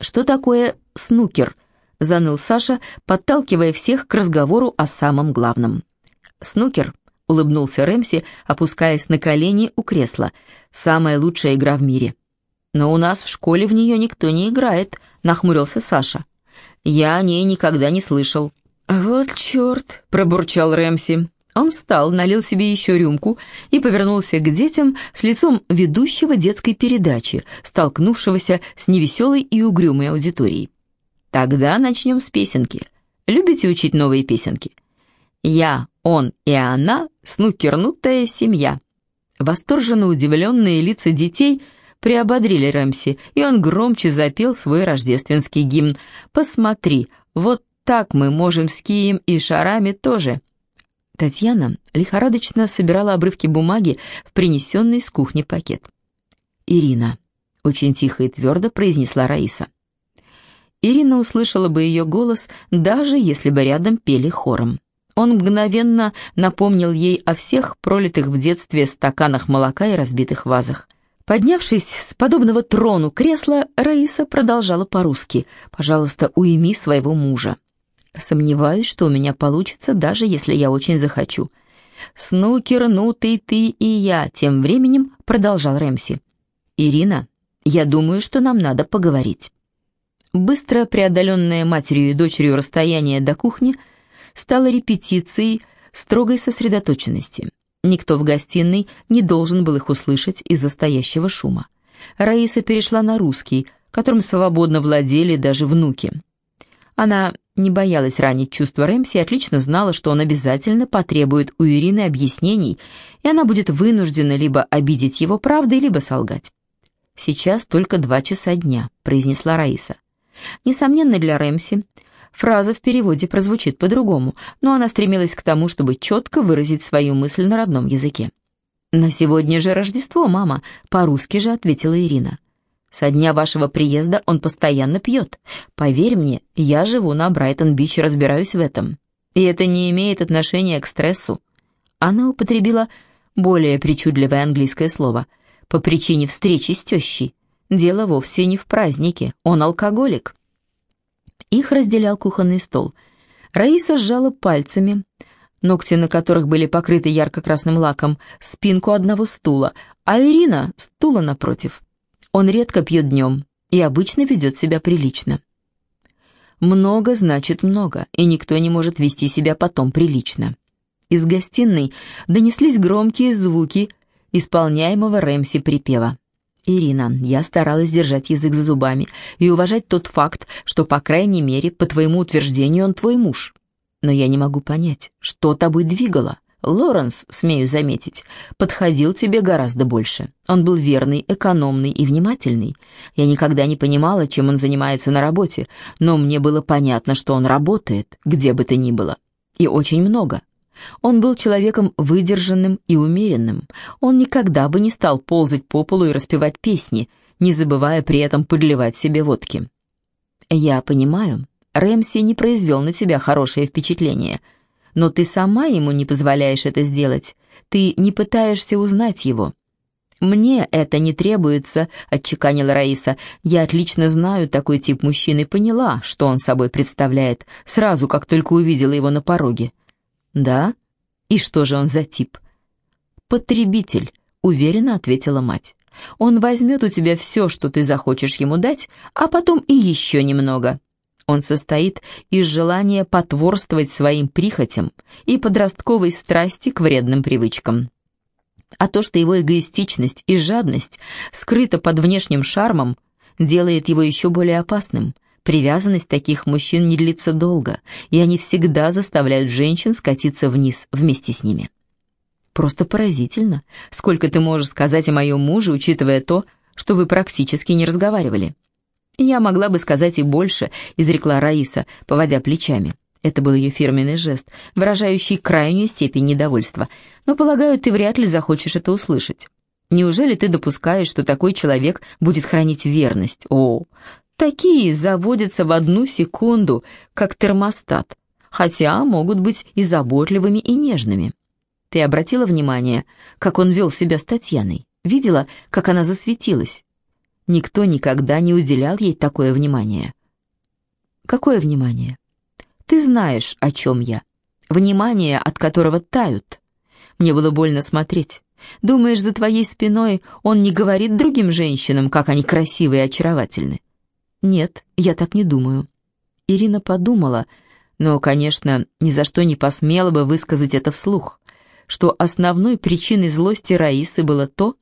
«Что такое снукер?» — заныл Саша, подталкивая всех к разговору о самом главном. «Снукер», — улыбнулся Рэмси, опускаясь на колени у кресла, — «самая лучшая игра в мире». «Но у нас в школе в нее никто не играет», — нахмурился Саша. «Я о ней никогда не слышал». «Вот черт», — пробурчал Рэмси. Он встал, налил себе еще рюмку и повернулся к детям с лицом ведущего детской передачи, столкнувшегося с невеселой и угрюмой аудиторией. «Тогда начнем с песенки. Любите учить новые песенки?» «Я, он и она — снукернутая семья». Восторженно удивленные лица детей приободрили Рэмси, и он громче запел свой рождественский гимн. «Посмотри, вот так мы можем с кием и шарами тоже». Татьяна лихорадочно собирала обрывки бумаги в принесенный с кухни пакет. «Ирина», — очень тихо и твердо произнесла Раиса. Ирина услышала бы ее голос, даже если бы рядом пели хором. Он мгновенно напомнил ей о всех пролитых в детстве стаканах молока и разбитых вазах. Поднявшись с подобного трону кресла, Раиса продолжала по-русски «Пожалуйста, уйми своего мужа». Сомневаюсь, что у меня получится, даже если я очень захочу. «Снукер, ну ты, ты и я», — тем временем продолжал Рэмси. «Ирина, я думаю, что нам надо поговорить». Быстро преодоленное матерью и дочерью расстояние до кухни стало репетицией строгой сосредоточенности. Никто в гостиной не должен был их услышать из-за стоящего шума. Раиса перешла на русский, которым свободно владели даже внуки. Она не боялась ранить чувства Рэмси и отлично знала, что он обязательно потребует у Ирины объяснений, и она будет вынуждена либо обидеть его правдой, либо солгать. «Сейчас только два часа дня», — произнесла Раиса. Несомненно, для Рэмси фраза в переводе прозвучит по-другому, но она стремилась к тому, чтобы четко выразить свою мысль на родном языке. «На сегодня же Рождество, мама», — по-русски же ответила Ирина. Со дня вашего приезда он постоянно пьет. Поверь мне, я живу на Брайтон-Бич и разбираюсь в этом. И это не имеет отношения к стрессу. Она употребила более причудливое английское слово. По причине встречи с тещей. Дело вовсе не в празднике, он алкоголик. Их разделял кухонный стол. Раиса сжала пальцами, ногти на которых были покрыты ярко-красным лаком, спинку одного стула, а Ирина — стула напротив. Он редко пьет днем и обычно ведет себя прилично. Много значит много, и никто не может вести себя потом прилично. Из гостиной донеслись громкие звуки исполняемого Рэмси припева. «Ирина, я старалась держать язык за зубами и уважать тот факт, что, по крайней мере, по твоему утверждению, он твой муж. Но я не могу понять, что тобой двигало. Лоренс, смею заметить, подходил тебе гораздо больше. Он был верный, экономный и внимательный. Я никогда не понимала, чем он занимается на работе, но мне было понятно, что он работает, где бы то ни было. И очень много. Он был человеком выдержанным и умеренным. Он никогда бы не стал ползать по полу и распевать песни, не забывая при этом подливать себе водки. Я понимаю, Рэмси не произвел на тебя хорошее впечатление — но ты сама ему не позволяешь это сделать. Ты не пытаешься узнать его». «Мне это не требуется», — отчеканила Раиса. «Я отлично знаю такой тип мужчины, поняла, что он собой представляет, сразу, как только увидела его на пороге». «Да? И что же он за тип?» «Потребитель», — уверенно ответила мать. «Он возьмет у тебя все, что ты захочешь ему дать, а потом и еще немного. Он состоит из желания потворствовать своим прихотям и подростковой страсти к вредным привычкам. А то, что его эгоистичность и жадность скрыта под внешним шармом, делает его еще более опасным. Привязанность таких мужчин не длится долго, и они всегда заставляют женщин скатиться вниз вместе с ними. Просто поразительно, сколько ты можешь сказать о моем муже, учитывая то, что вы практически не разговаривали. «Я могла бы сказать и больше», — изрекла Раиса, поводя плечами. Это был ее фирменный жест, выражающий крайнюю степень недовольства. «Но, полагаю, ты вряд ли захочешь это услышать. Неужели ты допускаешь, что такой человек будет хранить верность? О, такие заводятся в одну секунду, как термостат, хотя могут быть и заботливыми, и нежными. Ты обратила внимание, как он вел себя с Татьяной? Видела, как она засветилась? Никто никогда не уделял ей такое внимание. Какое внимание? Ты знаешь, о чем я. Внимание, от которого тают. Мне было больно смотреть. Думаешь, за твоей спиной он не говорит другим женщинам, как они красивы и очаровательны? Нет, я так не думаю. Ирина подумала, но, конечно, ни за что не посмела бы высказать это вслух, что основной причиной злости Раисы было то, что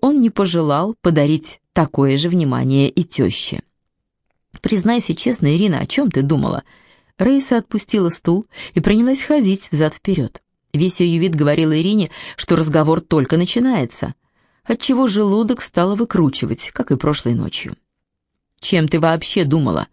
он не пожелал подарить такое же внимание и теще. «Признайся честно, Ирина, о чем ты думала?» Раиса отпустила стул и принялась ходить взад-вперед. Весь ее вид говорил Ирине, что разговор только начинается, отчего желудок стало выкручивать, как и прошлой ночью. «Чем ты вообще думала?»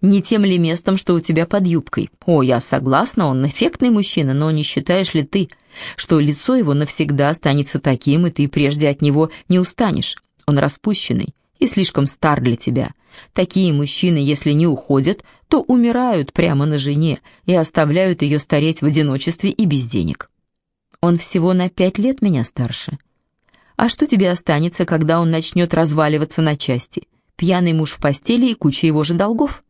Не тем ли местом, что у тебя под юбкой? О, я согласна, он эффектный мужчина, но не считаешь ли ты, что лицо его навсегда останется таким, и ты прежде от него не устанешь? Он распущенный и слишком стар для тебя. Такие мужчины, если не уходят, то умирают прямо на жене и оставляют ее стареть в одиночестве и без денег. Он всего на пять лет меня старше. А что тебе останется, когда он начнет разваливаться на части? Пьяный муж в постели и куча его же долгов?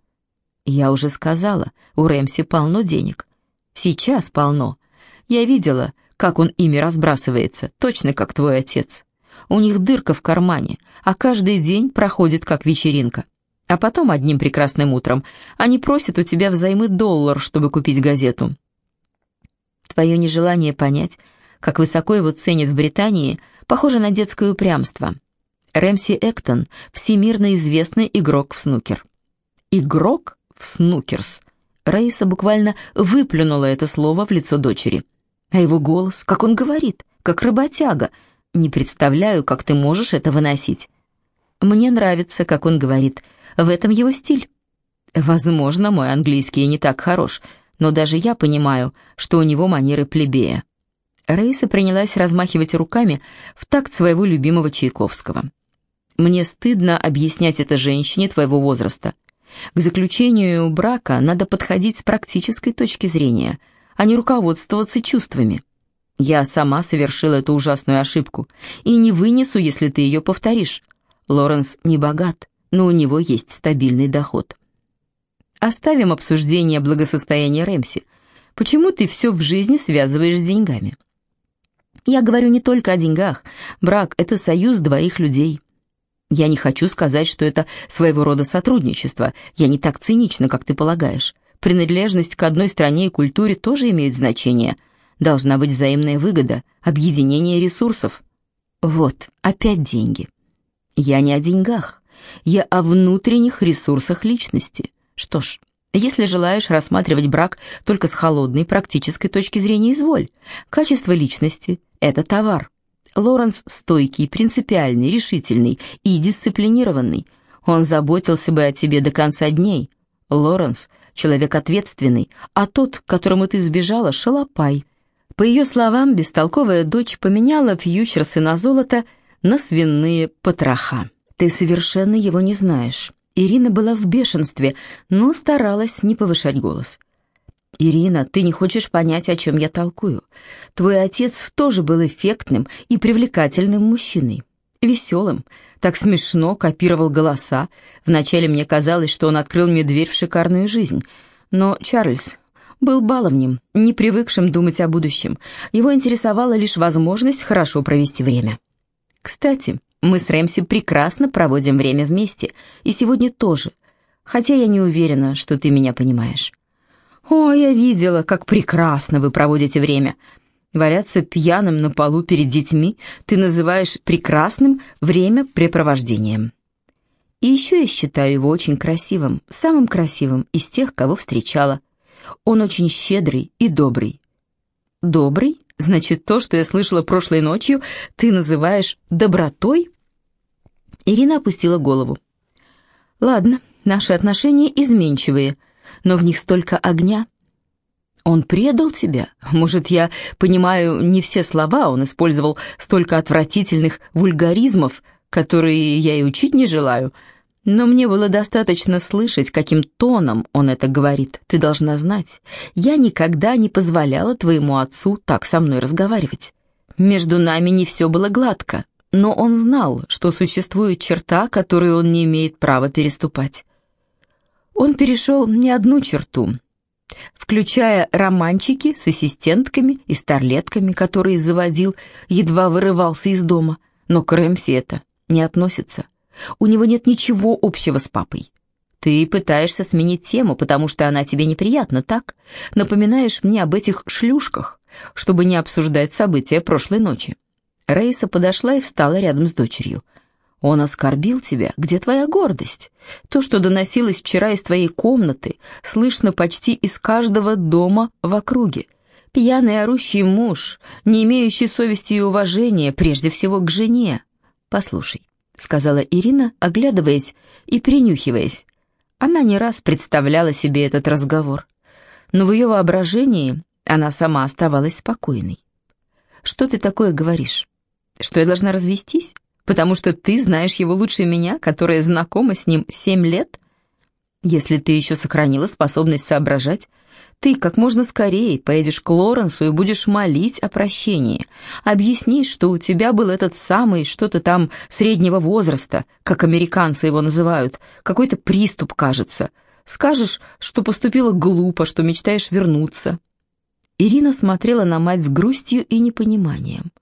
Я уже сказала, у Рэмси полно денег. Сейчас полно. Я видела, как он ими разбрасывается, точно как твой отец. У них дырка в кармане, а каждый день проходит как вечеринка. А потом одним прекрасным утром они просят у тебя взаймы доллар, чтобы купить газету. Твое нежелание понять, как высоко его ценят в Британии, похоже на детское упрямство. Рэмси Эктон – всемирно известный игрок в снукер. Игрок? В снукерс. Раиса буквально выплюнула это слово в лицо дочери. А его голос, как он говорит, как работяга. Не представляю, как ты можешь это выносить. Мне нравится, как он говорит. В этом его стиль. Возможно, мой английский не так хорош, но даже я понимаю, что у него манеры плебея. Раиса принялась размахивать руками в такт своего любимого Чайковского. «Мне стыдно объяснять это женщине твоего возраста. К заключению брака надо подходить с практической точки зрения, а не руководствоваться чувствами. Я сама совершила эту ужасную ошибку и не вынесу, если ты ее повторишь. Лоренс не богат, но у него есть стабильный доход. Оставим обсуждение благосостояния Рэмси. Почему ты все в жизни связываешь с деньгами? Я говорю не только о деньгах. Брак — это союз двоих людей. Я не хочу сказать, что это своего рода сотрудничество. Я не так цинична, как ты полагаешь. Принадлежность к одной стране и культуре тоже имеет значение. Должна быть взаимная выгода, объединение ресурсов. Вот, опять деньги. Я не о деньгах. Я о внутренних ресурсах личности. Что ж, если желаешь рассматривать брак только с холодной практической точки зрения, изволь. Качество личности – это товар. Лоренс стойкий, принципиальный, решительный и дисциплинированный. Он заботился бы о тебе до конца дней. Лоренс — человек ответственный, а тот, которому ты сбежала, — шалопай. По ее словам, бестолковая дочь поменяла фьючерсы на золото на свиные потроха. Ты совершенно его не знаешь. Ирина была в бешенстве, но старалась не повышать голос. «Ирина, ты не хочешь понять, о чем я толкую. Твой отец тоже был эффектным и привлекательным мужчиной. Веселым, так смешно копировал голоса. Вначале мне казалось, что он открыл мне дверь в шикарную жизнь. Но Чарльз был баловнем, не привыкшим думать о будущем. Его интересовала лишь возможность хорошо провести время. Кстати, мы с Рэмси прекрасно проводим время вместе, и сегодня тоже, хотя я не уверена, что ты меня понимаешь». «О, я видела, как прекрасно вы проводите время. Валяться пьяным на полу перед детьми ты называешь прекрасным времяпрепровождением». И еще я считаю его очень красивым, самым красивым из тех, кого встречала. Он очень щедрый и добрый. Добрый? Значит, то, что я слышала прошлой ночью, ты называешь добротой? Ирина опустила голову. Ладно, наши отношения изменчивые — но в них столько огня. Он предал тебя? Может, я понимаю не все слова, он использовал столько отвратительных вульгаризмов, которые я и учить не желаю. Но мне было достаточно слышать, каким тоном он это говорит. Ты должна знать, я никогда не позволяла твоему отцу так со мной разговаривать. Между нами не все было гладко. но он знал, что существует черта, которую он не имеет права переступать. Он перешел не одну черту, включая романчики с ассистентками и старлетками, которые заводил, едва вырывался из дома, но к Рэмси это не относится. У него нет ничего общего с папой. Ты пытаешься сменить тему, потому что она тебе неприятна, так? Напоминаешь мне об этих шлюшках, чтобы не обсуждать события прошлой ночи. Рейса подошла и встала рядом с дочерью. Он оскорбил тебя. Где твоя гордость? То, что доносилось вчера из твоей комнаты, слышно почти из каждого дома в округе. Пьяный орущий муж, не имеющий совести и уважения, прежде всего к жене. Послушай, сказала Ирина, оглядываясь и принюхиваясь. Она не раз представляла себе этот разговор, но в ее воображении она сама оставалась спокойной. «Что ты такое говоришь? Что я должна развестись? Потому что ты знаешь его лучше меня, которая знакома с ним семь лет? Если ты еще сохранила способность соображать, ты как можно скорее поедешь к Лоренсу и будешь молить о прощении. Объяснишь, что у тебя был этот самый что-то там среднего возраста, как американцы его называют, какой-то приступ, кажется. Скажешь, что поступила глупо, что мечтаешь вернуться. Ирина смотрела на мать с грустью и непониманием.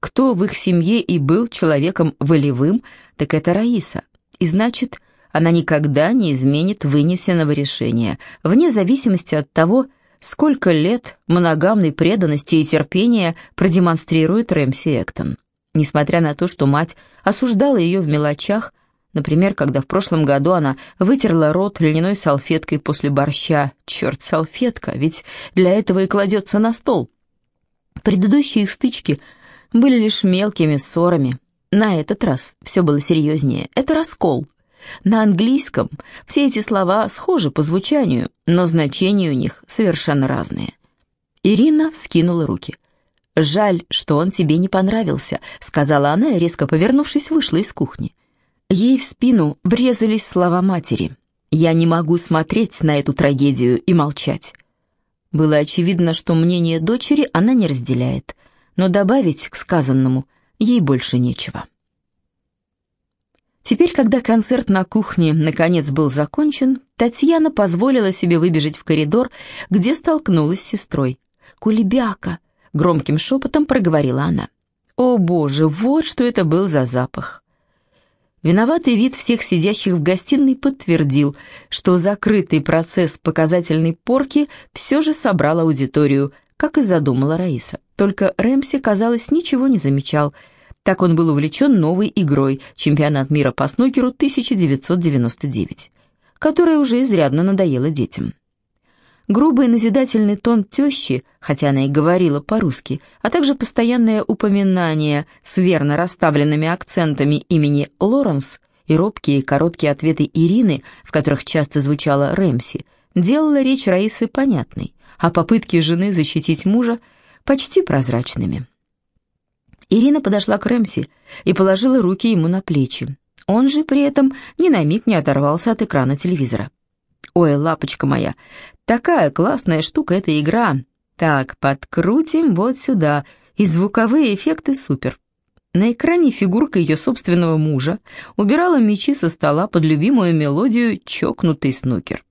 Кто в их семье и был человеком волевым, так это Раиса. И значит, она никогда не изменит вынесенного решения, вне зависимости от того, сколько лет моногамной преданности и терпения продемонстрирует Рэмси Эктон. Несмотря на то, что мать осуждала ее в мелочах, например, когда в прошлом году она вытерла рот льняной салфеткой после борща. Черт, салфетка, ведь для этого и кладется на стол. Предыдущие их стычки были лишь мелкими ссорами. На этот раз все было серьезнее. Это раскол. На английском все эти слова схожи по звучанию, но значения у них совершенно разные. Ирина вскинула руки. «Жаль, что он тебе не понравился», — сказала она резко повернувшись, вышла из кухни. Ей в спину врезались слова матери. «Я не могу смотреть на эту трагедию и молчать». Было очевидно, что мнение дочери она не разделяет, но добавить к сказанному ей больше нечего. Теперь, когда концерт на кухне наконец был закончен, Татьяна позволила себе выбежать в коридор, где столкнулась с сестрой. «Кулебяка!» — громким шепотом проговорила она. «О боже, вот что это был за запах!» Виноватый вид всех сидящих в гостиной подтвердил, что закрытый процесс показательной порки все же собрал аудиторию, как и задумала Раиса. Только Рэмси, казалось, ничего не замечал — так он был увлечен новой игрой «Чемпионат мира по снукеру 1999», которая уже изрядно надоела детям. Грубый назидательный тон тещи, хотя она и говорила по-русски, а также постоянное упоминание с верно расставленными акцентами имени Лоренс и робкие короткие ответы Ирины, в которых часто звучала Рэмси, делала речь Раисы понятной, а попытки жены защитить мужа почти прозрачными. Ирина подошла к Рэмси и положила руки ему на плечи. Он же при этом ни на миг не оторвался от экрана телевизора. «Ой, лапочка моя, такая классная штука эта игра. Так, подкрутим вот сюда, и звуковые эффекты супер». На экране фигурка ее собственного мужа убирала мячи со стола под любимую мелодию «Чокнутый снукер».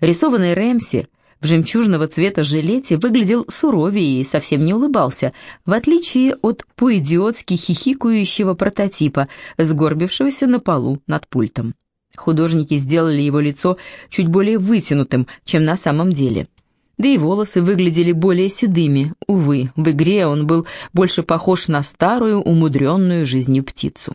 Рисованный Рэмси в жемчужного цвета жилете выглядел суровее и совсем не улыбался, в отличие от по-идиотски хихикающего прототипа, сгорбившегося на полу над пультом. Художники сделали его лицо чуть более вытянутым, чем на самом деле. Да и волосы выглядели более седыми. Увы, в игре он был больше похож на старую, умудренную жизнью птицу.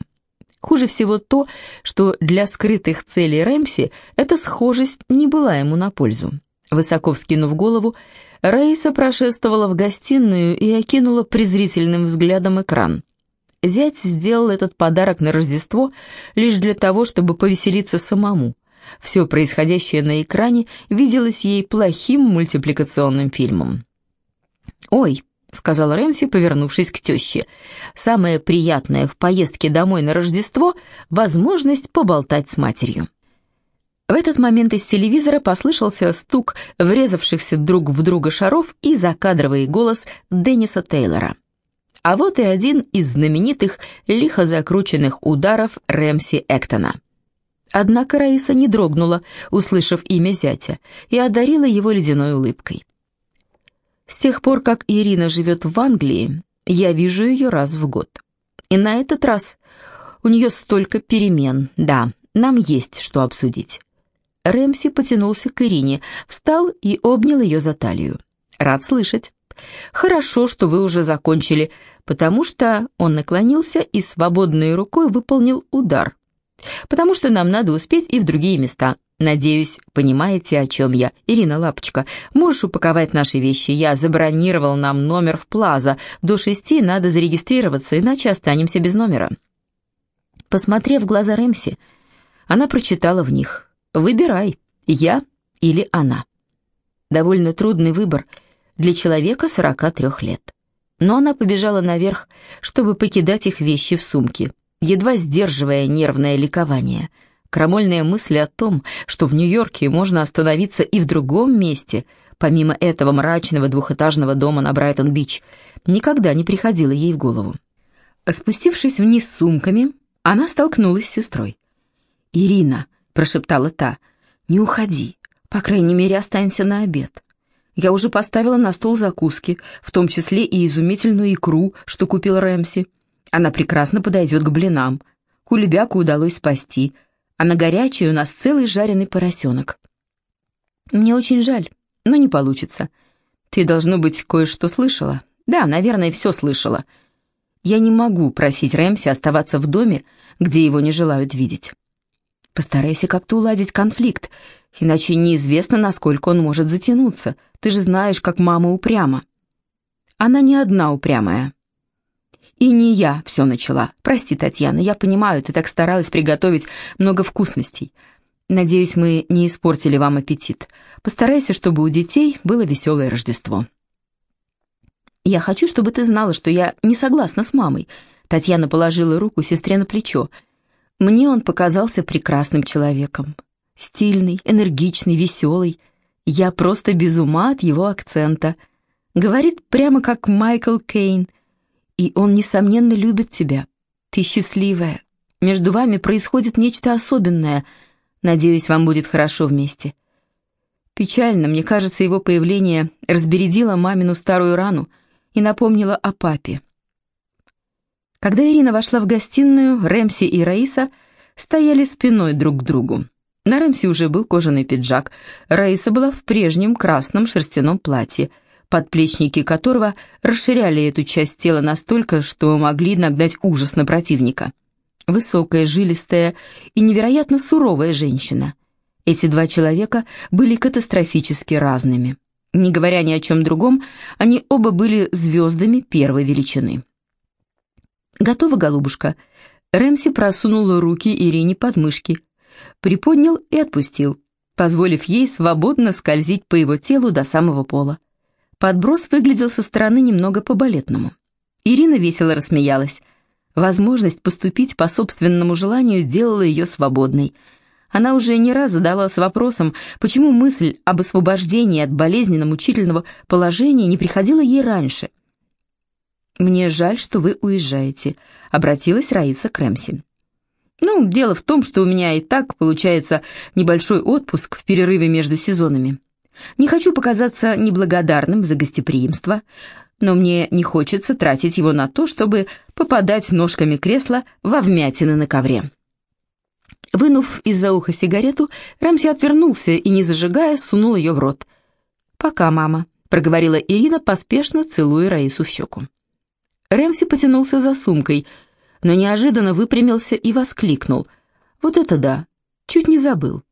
Хуже всего то, что для скрытых целей Рэмси эта схожесть не была ему на пользу. Высоко вскинув голову, Раиса прошествовала в гостиную и окинула презрительным взглядом экран. Зять сделал этот подарок на Рождество лишь для того, чтобы повеселиться самому. Все происходящее на экране виделось ей плохим мультипликационным фильмом. «Ой», — сказал Рэмси, повернувшись к теще, — «самое приятное в поездке домой на Рождество — возможность поболтать с матерью». В этот момент из телевизора послышался стук врезавшихся друг в друга шаров и закадровый голос Денниса Тейлора. А вот и один из знаменитых лихо закрученных ударов Рэмси Эктона. Однако Раиса не дрогнула, услышав имя зятя, и одарила его ледяной улыбкой. С тех пор, как Ирина живет в Англии, я вижу ее раз в год. И на этот раз у нее столько перемен, да, нам есть что обсудить. Рэмси потянулся к Ирине, встал и обнял ее за талию. «Рад слышать. Хорошо, что вы уже закончили, потому что он наклонился и свободной рукой выполнил удар. Потому что нам надо успеть и в другие места. Надеюсь, понимаете, о чем я. Ирина Лапочка, можешь упаковать наши вещи? Я забронировал нам номер в Плаза. До шести надо зарегистрироваться, иначе останемся без номера». Посмотрев в глаза Рэмси, она прочитала в них «Выбирай, я или она». Довольно трудный выбор для человека 43 лет. Но она побежала наверх, чтобы покидать их вещи в сумке, едва сдерживая нервное ликование. Крамольные мысли о том, что в Нью-Йорке можно остановиться и в другом месте, помимо этого мрачного двухэтажного дома на Брайтон-Бич, никогда не приходила ей в голову. Спустившись вниз с сумками, она столкнулась с сестрой. «Ирина», — прошептала та, — «не уходи, по крайней мере, останься на обед». Я уже поставила на стол закуски, в том числе и изумительную икру, что купил Рэмси. Она прекрасно подойдет к блинам. Кулебяку удалось спасти, а на горячей у нас целый жареный поросенок. Мне очень жаль, но не получится. Ты, должно быть, кое-что слышала. Да, наверное, все слышала. Я не могу просить Рэмси оставаться в доме, где его не желают видеть. Постарайся как-то уладить конфликт, иначе неизвестно, насколько он может затянуться. Ты же знаешь, как мама упряма. Она не одна упрямая. И не я все начала. Прости, Татьяна, я понимаю, ты так старалась приготовить много вкусностей. Надеюсь, мы не испортили вам аппетит. Постарайся, чтобы у детей было веселое Рождество. «Я хочу, чтобы ты знала, что я не согласна с мамой». Татьяна положила руку сестре на плечо. «Мне он показался прекрасным человеком. Стильный, энергичный, веселый. Я просто без ума от его акцента. Говорит прямо как Майкл Кейн. И он, несомненно, любит тебя. Ты счастливая. Между вами происходит нечто особенное. Надеюсь, вам будет хорошо вместе». Печально, мне кажется, его появление разбередило мамину старую рану и напомнила о папе. Когда Ирина вошла в гостиную, Рэмси и Раиса стояли спиной друг к другу. На Рэмси уже был кожаный пиджак, Раиса была в прежнем красном шерстяном платье, подплечники которого расширяли эту часть тела настолько, что могли нагнать ужас на противника. Высокая, жилистая и невероятно суровая женщина. Эти два человека были катастрофически разными. Не говоря ни о чем другом, они оба были звездами первой величины. «Готово, голубушка?» Рэмси просунул руки Ирине под мышки, приподнял и отпустил, позволив ей свободно скользить по его телу до самого пола. Подброс выглядел со стороны немного по-балетному. Ирина весело рассмеялась. Возможность поступить по собственному желанию делала ее свободной – она уже не раз задавалась вопросом, почему мысль об освобождении от болезненно-мучительного положения не приходила ей раньше. «Мне жаль, что вы уезжаете», — обратилась Раиса к Рэмси. «Ну, дело в том, что у меня и так получается небольшой отпуск в перерыве между сезонами. Не хочу показаться неблагодарным за гостеприимство, но мне не хочется тратить его на то, чтобы попадать ножками кресла во вмятины на ковре». Вынув из-за уха сигарету, Рэмси отвернулся и, не зажигая, сунул ее в рот. «Пока, мама», — проговорила Ирина, поспешно целуя Раису в щеку. Рэмси потянулся за сумкой, но неожиданно выпрямился и воскликнул. «Вот это да! Чуть не забыл.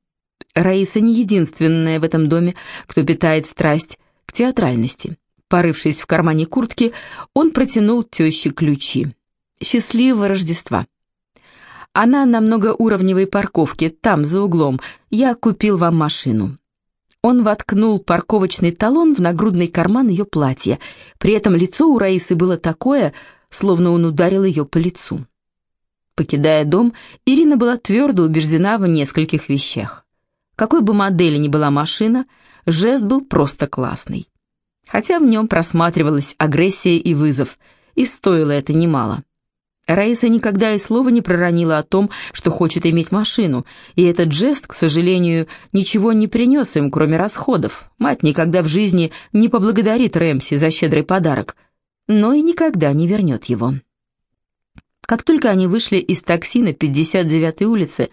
Раиса не единственная в этом доме, кто питает страсть к театральности». Порывшись в кармане куртки, он протянул теще ключи. «Счастливого Рождества!» Она на многоуровневой парковке, там, за углом. Я купил вам машину». Он воткнул парковочный талон в нагрудный карман ее платья. При этом лицо у Раисы было такое, словно он ударил ее по лицу. Покидая дом, Ирина была твердо убеждена в нескольких вещах. Какой бы модели ни была машина, жест был просто классный. Хотя в нем просматривалась агрессия и вызов, и стоило это немало. Раиса никогда и слова не проронила о том, что хочет иметь машину, и этот жест, к сожалению, ничего не принес им, кроме расходов. Мать никогда в жизни не поблагодарит Рэмси за щедрый подарок, но и никогда не вернет его. Как только они вышли из такси на 59-й улице,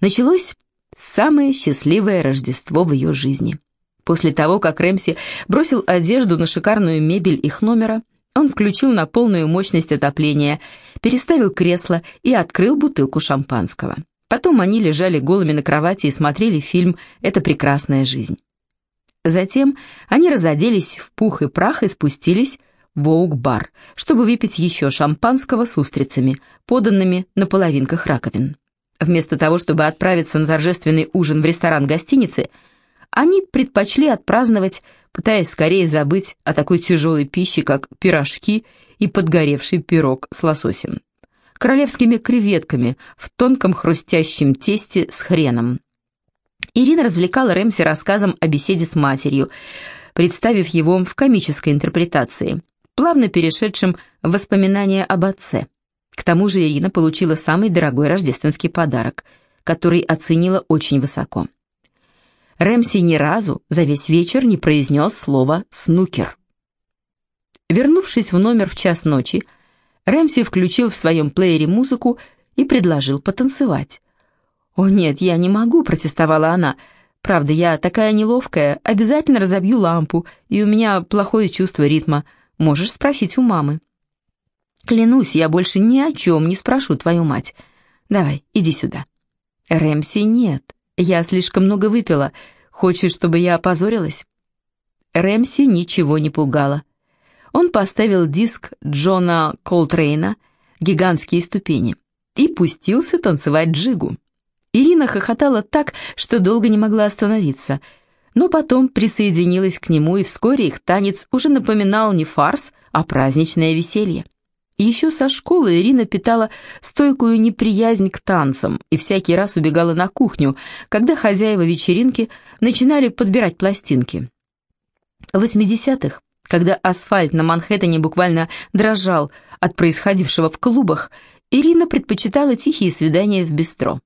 началось самое счастливое Рождество в ее жизни. После того, как Рэмси бросил одежду на шикарную мебель их номера, он включил на полную мощность отопления, переставил кресло и открыл бутылку шампанского. Потом они лежали голыми на кровати и смотрели фильм «Это прекрасная жизнь». Затем они разоделись в пух и прах и спустились в Оук-бар, чтобы выпить еще шампанского с устрицами, поданными на половинках раковин. Вместо того, чтобы отправиться на торжественный ужин в ресторан гостиницы, они предпочли отпраздновать пытаясь скорее забыть о такой тяжелой пище, как пирожки и подгоревший пирог с лососем. Королевскими креветками в тонком хрустящем тесте с хреном. Ирина развлекала Рэмси рассказом о беседе с матерью, представив его в комической интерпретации, плавно перешедшем в воспоминания об отце. К тому же Ирина получила самый дорогой рождественский подарок, который оценила очень высоко. Рэмси ни разу за весь вечер не произнес слово «снукер». Вернувшись в номер в час ночи, Рэмси включил в своем плеере музыку и предложил потанцевать. «О нет, я не могу», — протестовала она. «Правда, я такая неловкая, обязательно разобью лампу, и у меня плохое чувство ритма. Можешь спросить у мамы». «Клянусь, я больше ни о чем не спрошу твою мать. Давай, иди сюда». «Рэмси, нет. Я слишком много выпила. Хочешь, чтобы я опозорилась?» Рэмси ничего не пугало. Он поставил диск Джона Колтрейна «Гигантские ступени» и пустился танцевать джигу. Ирина хохотала так, что долго не могла остановиться, но потом присоединилась к нему, и вскоре их танец уже напоминал не фарс, а праздничное веселье. Еще со школы Ирина питала стойкую неприязнь к танцам и всякий раз убегала на кухню, когда хозяева вечеринки начинали подбирать пластинки. В 80-х, когда асфальт на Манхэттене буквально дрожал от происходившего в клубах, Ирина предпочитала тихие свидания в бистро.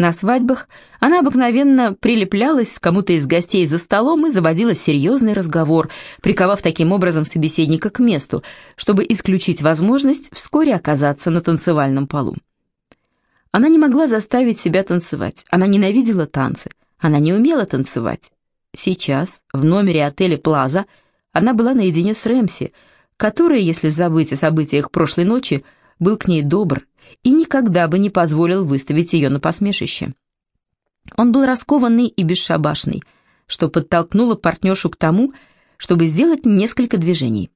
На свадьбах она обыкновенно прилеплялась к кому-то из гостей за столом и заводила серьезный разговор, приковав таким образом собеседника к месту, чтобы исключить возможность вскоре оказаться на танцевальном полу. Она не могла заставить себя танцевать, она ненавидела танцы, она не умела танцевать. Сейчас, в номере отеля «Плаза», она была наедине с Рэмси, который, если забыть о событиях прошлой ночи, был к ней добр и никогда бы не позволил выставить ее на посмешище. Он был раскованный и бесшабашный, что подтолкнуло партнершу к тому, чтобы сделать несколько движений.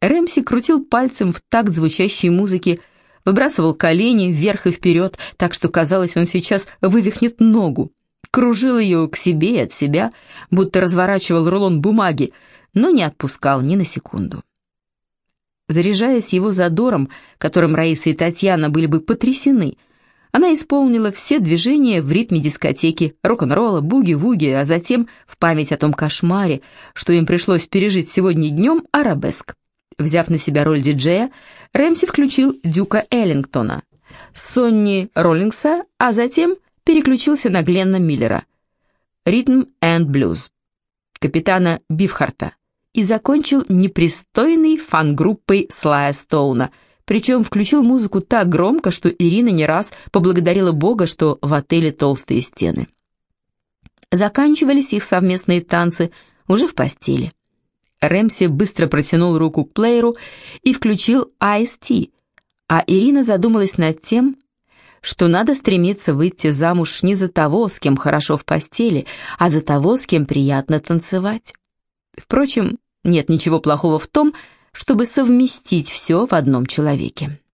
Рэмси крутил пальцем в такт звучащей музыки, выбрасывал колени вверх и вперед, так что казалось, он сейчас вывихнет ногу, кружил ее к себе и от себя, будто разворачивал рулон бумаги, но не отпускал ни на секунду. Заряжаясь его задором, которым Раиса и Татьяна были бы потрясены, она исполнила все движения в ритме дискотеки, рок-н-ролла, буги-вуги, а затем, в память о том кошмаре, что им пришлось пережить сегодня днем, арабеск. Взяв на себя роль диджея, Рэмси включил Дюка Эллингтона, Сонни Роллингса, а затем переключился на Гленна Миллера. Ритм энд блюз. Капитана Бифхарта и закончил непристойной фан-группой Слая Стоуна, причем включил музыку так громко, что Ирина не раз поблагодарила Бога, что в отеле толстые стены. Заканчивались их совместные танцы уже в постели. Рэмси быстро протянул руку к плееру и включил Ice-T, а Ирина задумалась над тем, что надо стремиться выйти замуж не за того, с кем хорошо в постели, а за того, с кем приятно танцевать. Впрочем, нет ничего плохого в том, чтобы совместить все в одном человеке.